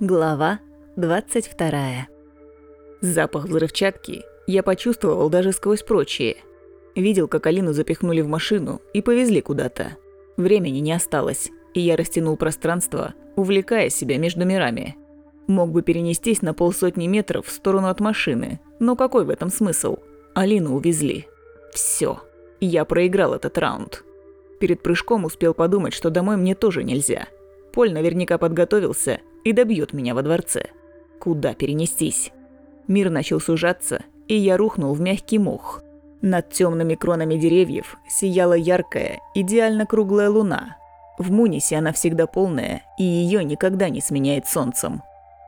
Глава 22. Запах взрывчатки я почувствовал даже сквозь прочие. Видел, как Алину запихнули в машину и повезли куда-то. Времени не осталось, и я растянул пространство, увлекая себя между мирами. Мог бы перенестись на полсотни метров в сторону от машины, но какой в этом смысл? Алину увезли. Все. Я проиграл этот раунд. Перед прыжком успел подумать, что домой мне тоже нельзя. Поль наверняка подготовился и добьет меня во дворце. Куда перенестись? Мир начал сужаться, и я рухнул в мягкий мох. Над темными кронами деревьев сияла яркая, идеально круглая луна. В Мунисе она всегда полная, и ее никогда не сменяет солнцем.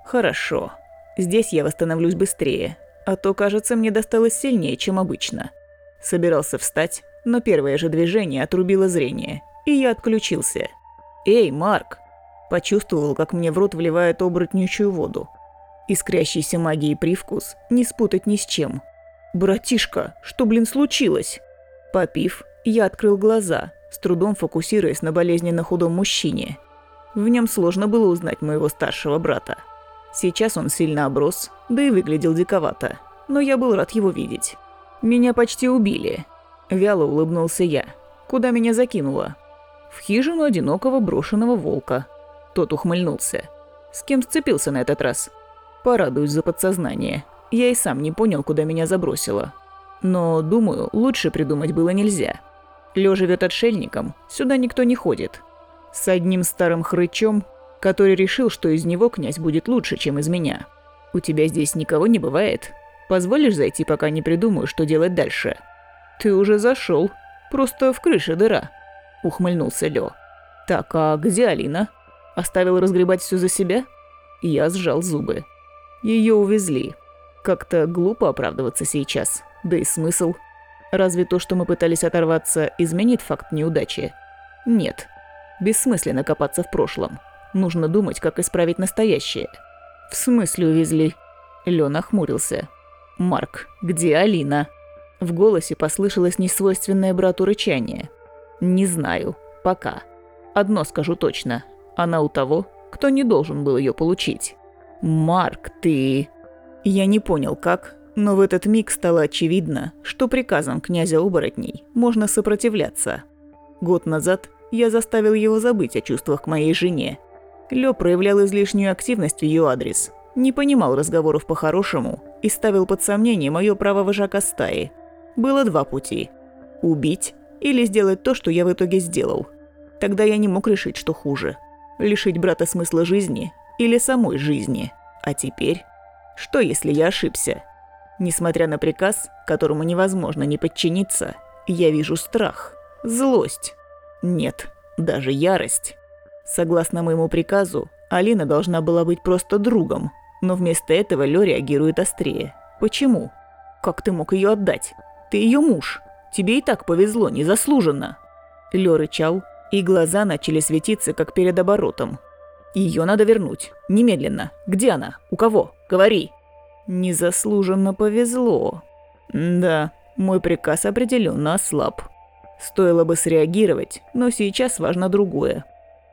Хорошо. Здесь я восстановлюсь быстрее, а то, кажется, мне досталось сильнее, чем обычно. Собирался встать, но первое же движение отрубило зрение, и я отключился. «Эй, Марк!» Почувствовал, как мне в рот вливает оборотнючую воду. Искрящийся магией привкус не спутать ни с чем. «Братишка, что, блин, случилось?» Попив, я открыл глаза, с трудом фокусируясь на болезненно худом мужчине. В нем сложно было узнать моего старшего брата. Сейчас он сильно оброс, да и выглядел диковато, но я был рад его видеть. «Меня почти убили», – вяло улыбнулся я. «Куда меня закинуло?» «В хижину одинокого брошенного волка», тот ухмыльнулся. С кем сцепился на этот раз? Порадуюсь за подсознание. Я и сам не понял, куда меня забросило. Но, думаю, лучше придумать было нельзя. Лё живет отшельником, сюда никто не ходит. С одним старым хрычом, который решил, что из него князь будет лучше, чем из меня. У тебя здесь никого не бывает? Позволишь зайти, пока не придумаю, что делать дальше? Ты уже зашел, просто в крыше дыра. Ухмыльнулся Лё. Так, а где Алина? Оставил разгребать все за себя? Я сжал зубы. Ее увезли. Как-то глупо оправдываться сейчас. Да и смысл. Разве то, что мы пытались оторваться, изменит факт неудачи? Нет. Бессмысленно копаться в прошлом. Нужно думать, как исправить настоящее. В смысле увезли? Лёна хмурился. «Марк, где Алина?» В голосе послышалось несвойственное брату рычание. «Не знаю. Пока. Одно скажу точно. Она у того, кто не должен был ее получить. «Марк, ты...» Я не понял, как, но в этот миг стало очевидно, что приказом князя оборотней можно сопротивляться. Год назад я заставил его забыть о чувствах к моей жене. Лё проявлял излишнюю активность в ее адрес, не понимал разговоров по-хорошему и ставил под сомнение мое право вожака стаи. Было два пути – убить или сделать то, что я в итоге сделал. Тогда я не мог решить, что хуже – лишить брата смысла жизни или самой жизни. А теперь? Что, если я ошибся? Несмотря на приказ, которому невозможно не подчиниться, я вижу страх, злость. Нет, даже ярость. Согласно моему приказу, Алина должна была быть просто другом, но вместо этого Лё реагирует острее. Почему? Как ты мог ее отдать? Ты ее муж. Тебе и так повезло, незаслуженно. Лё рычал, и глаза начали светиться, как перед оборотом. Ее надо вернуть. Немедленно. Где она? У кого? Говори. Незаслуженно повезло. Да, мой приказ определенно ослаб. Стоило бы среагировать, но сейчас важно другое.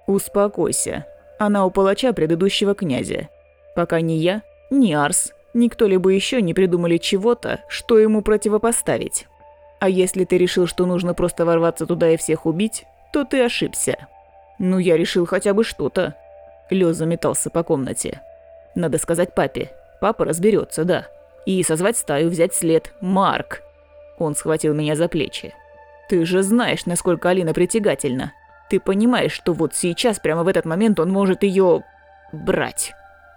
Успокойся. Она у палача предыдущего князя. Пока ни я, ни Арс, ни кто-либо еще не придумали чего-то, что ему противопоставить. А если ты решил, что нужно просто ворваться туда и всех убить, то ты ошибся. Ну, я решил хотя бы что-то. Лё заметался по комнате. Надо сказать папе. Папа разберется, да. И созвать стаю, взять след. Марк. Он схватил меня за плечи. Ты же знаешь, насколько Алина притягательна. Ты понимаешь, что вот сейчас, прямо в этот момент, он может ее брать.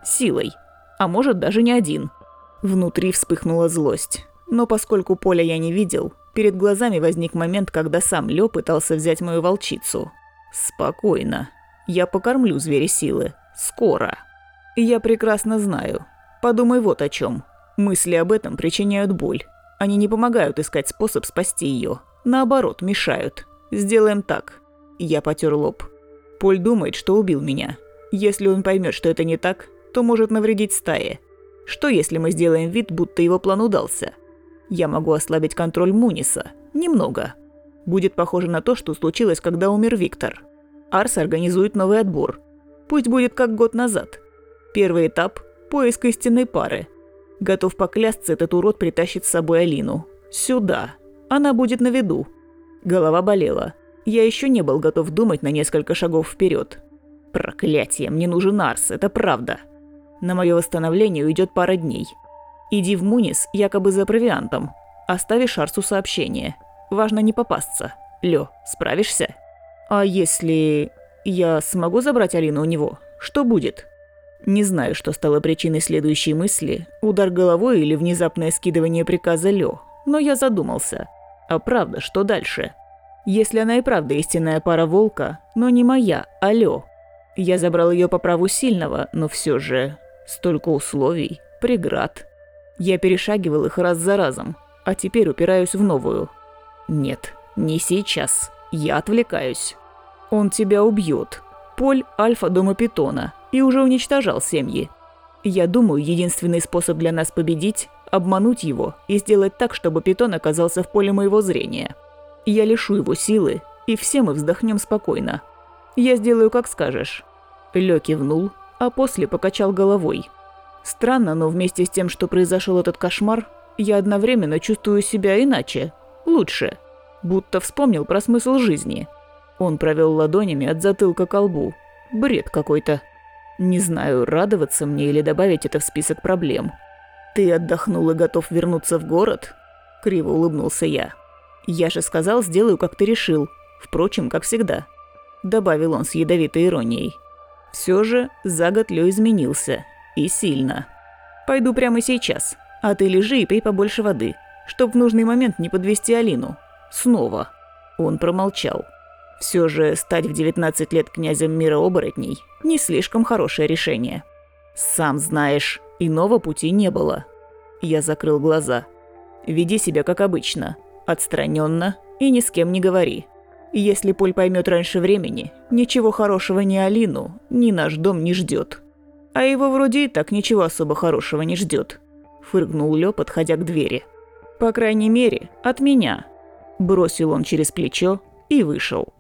Силой. А может, даже не один. Внутри вспыхнула злость. Но поскольку поля я не видел, Перед глазами возник момент, когда сам Лё пытался взять мою волчицу. Спокойно. Я покормлю зверя силы. Скоро. Я прекрасно знаю. Подумай вот о чем. Мысли об этом причиняют боль. Они не помогают искать способ спасти ее. Наоборот, мешают. Сделаем так. Я потер лоб. Поль думает, что убил меня. Если он поймет, что это не так, то может навредить стае. Что если мы сделаем вид, будто его план удался? Я могу ослабить контроль Муниса. Немного. Будет похоже на то, что случилось, когда умер Виктор. Арс организует новый отбор. Пусть будет как год назад. Первый этап – поиск истинной пары. Готов поклясться, этот урод притащит с собой Алину. Сюда. Она будет на виду. Голова болела. Я еще не был готов думать на несколько шагов вперед. Проклятие, мне нужен Арс, это правда. На мое восстановление уйдет пара дней. Иди в Мунис якобы за провиантом. Оставишь Арсу сообщение. Важно не попасться. Лё, справишься? А если я смогу забрать Алину у него? Что будет? Не знаю, что стало причиной следующей мысли, удар головой или внезапное скидывание приказа Лё, но я задумался. А правда, что дальше? Если она и правда истинная пара волка, но не моя, а Лё. Я забрал ее по праву сильного, но все же... Столько условий, преград. Я перешагивал их раз за разом, а теперь упираюсь в новую. Нет, не сейчас. Я отвлекаюсь. Он тебя убьет. Поль – альфа дома питона и уже уничтожал семьи. Я думаю, единственный способ для нас победить – обмануть его и сделать так, чтобы питон оказался в поле моего зрения. Я лишу его силы, и все мы вздохнем спокойно. Я сделаю, как скажешь». Лё кивнул, а после покачал головой. Странно, но вместе с тем, что произошел этот кошмар, я одновременно чувствую себя иначе, лучше. Будто вспомнил про смысл жизни. Он провел ладонями от затылка к колбу. Бред какой-то. Не знаю, радоваться мне или добавить это в список проблем. «Ты отдохнул и готов вернуться в город?» Криво улыбнулся я. «Я же сказал, сделаю, как ты решил. Впрочем, как всегда». Добавил он с ядовитой иронией. Все же за год Лё изменился. И сильно. «Пойду прямо сейчас. А ты лежи и пей побольше воды, чтоб в нужный момент не подвести Алину. Снова». Он промолчал. Все же стать в 19 лет князем мира оборотней – не слишком хорошее решение. Сам знаешь, иного пути не было. Я закрыл глаза. Веди себя как обычно, отстраненно и ни с кем не говори. Если Поль поймет раньше времени, ничего хорошего ни Алину, ни наш дом не ждет. А его вроде и так ничего особо хорошего не ждет. Фыркнул Лё, подходя к двери. По крайней мере, от меня. Бросил он через плечо и вышел.